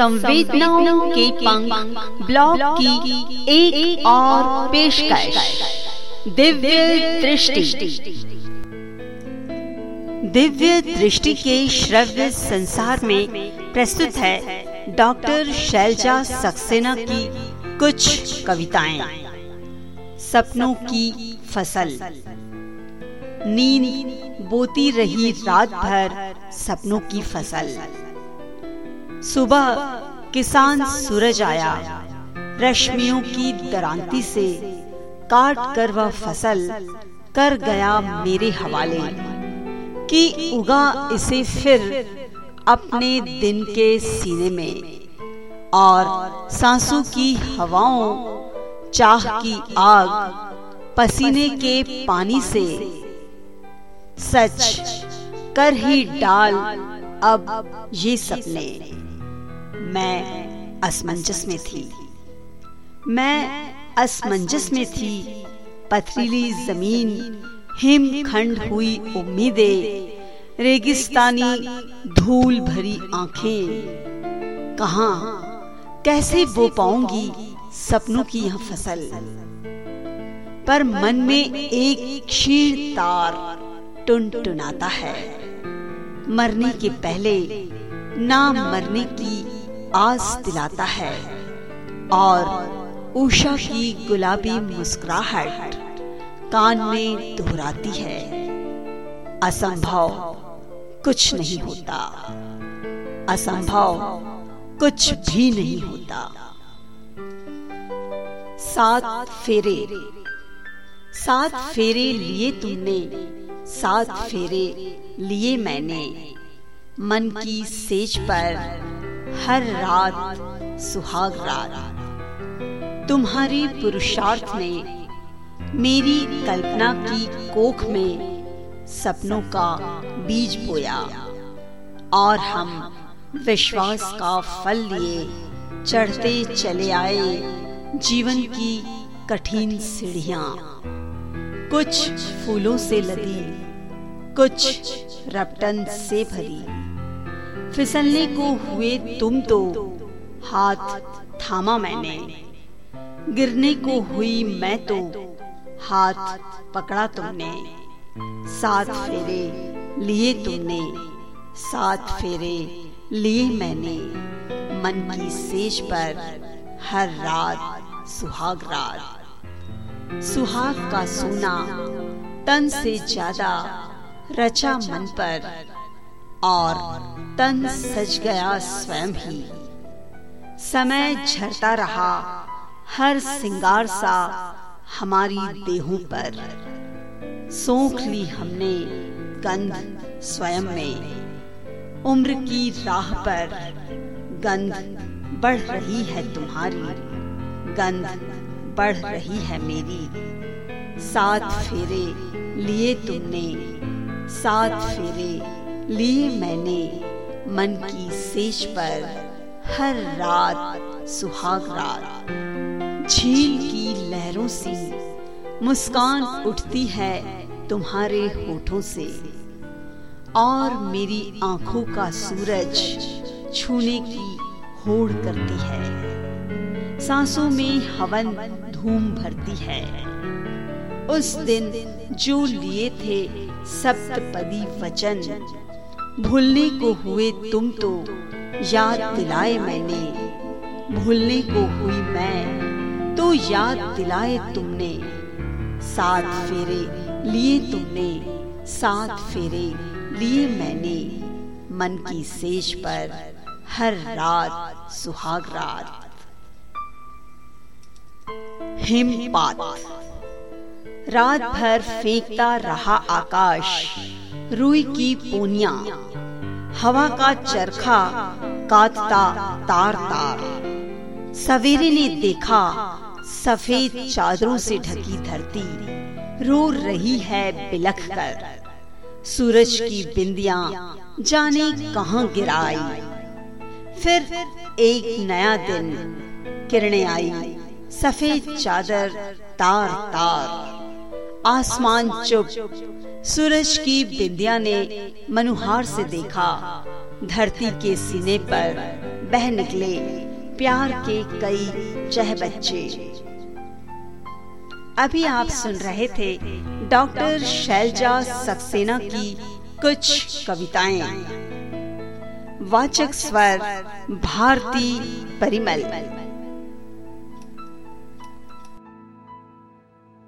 संवेदनाओं के पंख ब्लॉग की एक, और पेशकश। दिव्य दृष्टि। दिव्य दृष्टि के श्रव्य संसार में प्रस्तुत है डॉक्टर शैलजा सक्सेना की कुछ कविताएँ। सपनों की फ़सल। नींद बोती रही रात भर सपनों की फ़सल। सुबह किसान सूरज आया। रश्मियों की दरांती से काट कर वह फ़सल कर गया मेरे हवाले, कि उगा इसे फिर अपने दिन के सीने में। और सांसों की हवाओं, चाह की आग, पसीने के पानी से सच कर ही डाल अब ये सपने। मैं असमंजस में थी। मैं असमंजस में थी। पथरीली ज़मीन, हिमखंड हुई उम्मीदें, रेगिस्तानी धूल भरी आँखें। कहा, कैसे बो पाऊँगी सपनों की यह फ़सल? पर मन में एक क्षीण तार टुनटुनाता है। मरने के पहले ना मरने की आस दिलाता है और उषा की गुलाबी मुस्कुराहट कान में दोहराती है। असंभव कुछ नहीं होता। असंभव कुछ भी नहीं होता। सात फेरे। सात फेरे लिए तुमने। सात फेरे लिए मैंने। मन की सेज पर हर रात सुहाग रात। तुम्हारे पुरुषार्थ ने मेरी कल्पना की कोख में सपनों का बीज बोया और हम विश्वास का फल लिए चढ़ते चले आए जीवन की कठिन सीढ़ियाँ। कुछ फूलों से लदी, कुछ रपटन से भरी। फिसलने को हुए तुम तो। हाथ थामा मैंने। गिरने को हुई मैं तो। हाथ पकड़ा तुमने। सात फेरे लिए तुमने। सात फेरे लिए मैंने। मन की सेज पर हर रात सुहाग रात। सुहाग का सोना तन से ज़्यादा रचा मन पर। और तन सज गया स्वयं ही। समय झरता रहा, हर सिंगार सा हमारी देहों पर। सोख ली हमने गंध स्वयं में, उम्र की राह पर गंध बढ़ रही है तुम्हारी, गंध बढ़ रही है मेरी। सात फेरे लिए तुमने, सात फेरे लिए मैंने मन की सेज पर हर रात सुहाग रात। झील की लहरों से मुस्कान उठती है तुम्हारे होठों से। और मेरी आँखों का सूरज छूने की होड़ करती है। सांसों में हवन धूम भरती है। उस दिन जो लिए थे सप्तपदी वचन भूलने को हुए तुम तो याद दिलाए मैंने। भूलने को हुई मैं तो याद दिलाए तुमने। सात फेरे लिए तुमने, सात फेरे लिए मैंने। मन की सेज पर हर रात सुहाग रात। हिमपात। रात भर फेंकता रहा आकाश। रुई की पोनिया। हवा का चरखा काटता तार तार। सवेरे ने देखा सफ़ेद चादरों से ढकी धरती। रो रही है बिलख कर। सूरज की बिंदिया जाने कहाँ गिराई। फिर एक नया दिन किरणें आई। सफ़ेद चादर तार तार। आसमान चुप। सूरज की बिंदिया ने मनुहार से देखा। धरती के सीने पर बह निकले प्यार के कई चह बच्चे। अभी आप सुन रहे थे डॉक्टर शैलजा सक्सेना की कुछ कविताएँ। वाचक स्वर भारती परिमल।